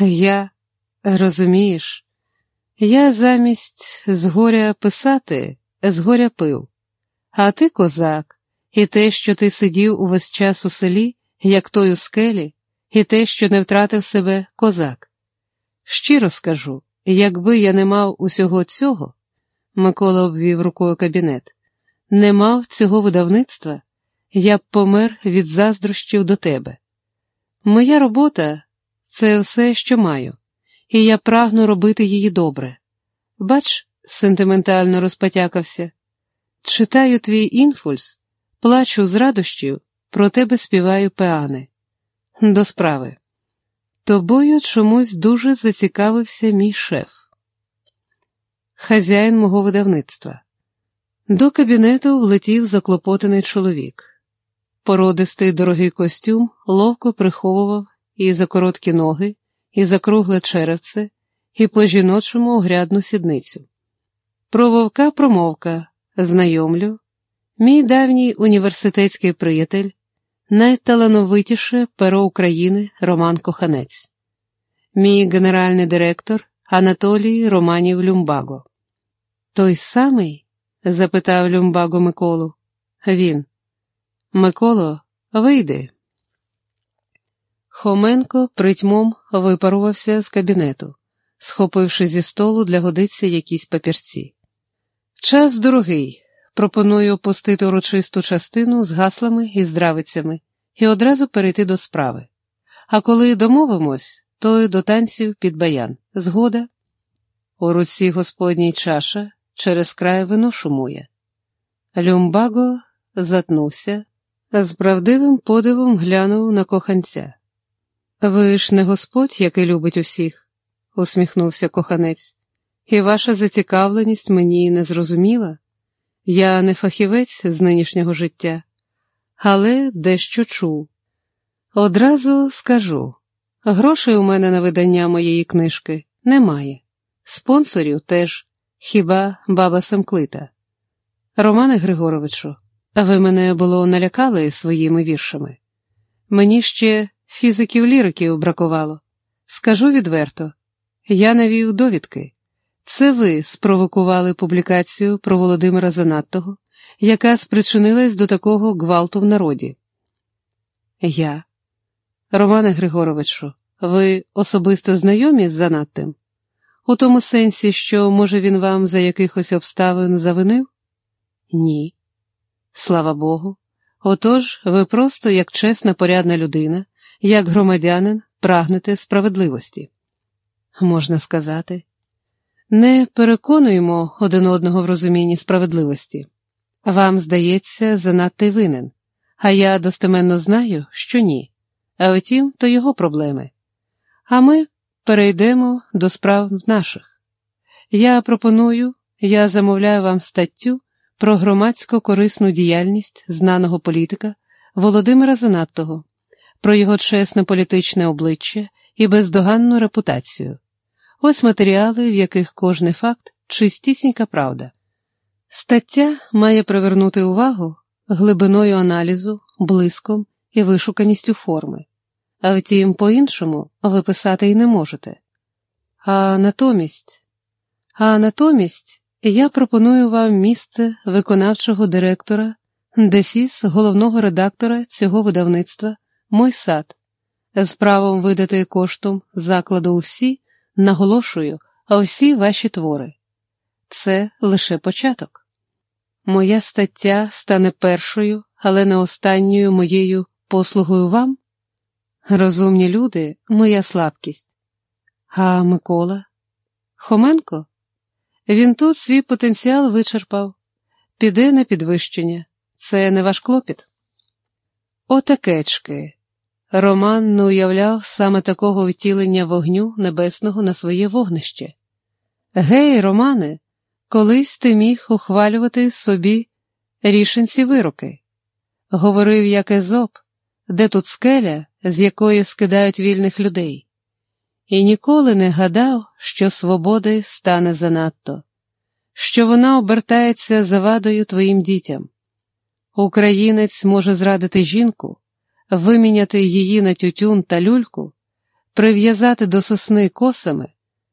Я, розумієш, я замість згоря писати, згоря пив, а ти козак, і те, що ти сидів увесь час у селі, як той у скелі, і те, що не втратив себе козак. Щиро скажу, якби я не мав усього цього, Микола обвів рукою кабінет, не мав цього видавництва, я б помер від заздрощів до тебе. Моя робота це все, що маю, і я прагну робити її добре. Бач, сентиментально розпотякався. Читаю твій інфульс, плачу з радощів, про тебе співаю пеани. До справи. Тобою чомусь дуже зацікавився мій шеф, хазяїн мого видавництва. До кабінету влетів заклопотаний чоловік. Породистий дорогий костюм ловко приховував і за короткі ноги, і за кругле черевце, і по жіночому огрядну сідницю. Про вовка промовка знайомлю, мій давній університетський приятель, найталановитіше перо України Роман Коханець, мій генеральний директор Анатолій Романів Люмбаго. Той самий? запитав Люмбаго Миколу. Він. Миколо, вийди. Хоменко притьмом випарувався з кабінету, схопивши зі столу для годиці якісь папірці. Час дорогий. Пропоную опустити урочисту частину з гаслами і здравицями і одразу перейти до справи. А коли домовимось, то й до танців під баян. Згода. У руці господній чаша через край вино шумує. Люмбаго затнувся, з правдивим подивом глянув на коханця. Ви ж не господь, який любить усіх, усміхнувся коханець, і ваша зацікавленість мені не зрозуміла. Я не фахівець з нинішнього життя, але дещо чув. Одразу скажу грошей у мене на видання моєї книжки немає, спонсорів теж, хіба баба Семклита. Романе Григоровичу, ви мене було налякали своїми віршами. Мені ще фізиків ліриків бракувало. Скажу відверто, я навів довідки. Це ви спровокували публікацію про Володимира Занаттого, яка спричинилась до такого гвалту в народі. Я. Романе Григоровичу, ви особисто знайомі з Занаттим? У тому сенсі, що, може, він вам за якихось обставин завинив? Ні. Слава Богу. Отож, ви просто, як чесна, порядна людина, як громадянин, прагнете справедливості. Можна сказати, не переконуємо один одного в розумінні справедливості. Вам здається, занадто винен, а я достеменно знаю, що ні. А втім, то його проблеми. А ми перейдемо до справ наших. Я пропоную, я замовляю вам статтю про громадсько корисну діяльність знаного політика Володимира Занаттого, про його чесне політичне обличчя і бездоганну репутацію. Ось матеріали, в яких кожний факт чистісінька правда. Стаття має привернути увагу глибиною аналізу, блиском і вишуканістю форми, а втім, по-іншому ви писати й не можете. А натомість, а натомість я пропоную вам місце виконавчого директора, дефіс головного редактора цього видавництва, мой сад, з правом видати коштом закладу у всі, наголошую, а всі ваші твори. Це лише початок. Моя стаття стане першою, але не останньою моєю послугою вам? Розумні люди, моя слабкість. А Микола? Хоменко? Він тут свій потенціал вичерпав, піде на підвищення. Це не ваш клопіт. Отакечки. Роман не уявляв саме такого втілення вогню небесного на своє вогнище. Гей, Романе, колись ти міг ухвалювати собі рішенці вироки. Говорив, як Езоп, де тут скеля, з якої скидають вільних людей, і ніколи не гадав, що свободи стане занадто, що вона обертається завадою твоїм дітям. Українець може зрадити жінку, виміняти її на тютюн та люльку, прив'язати до сосни косами,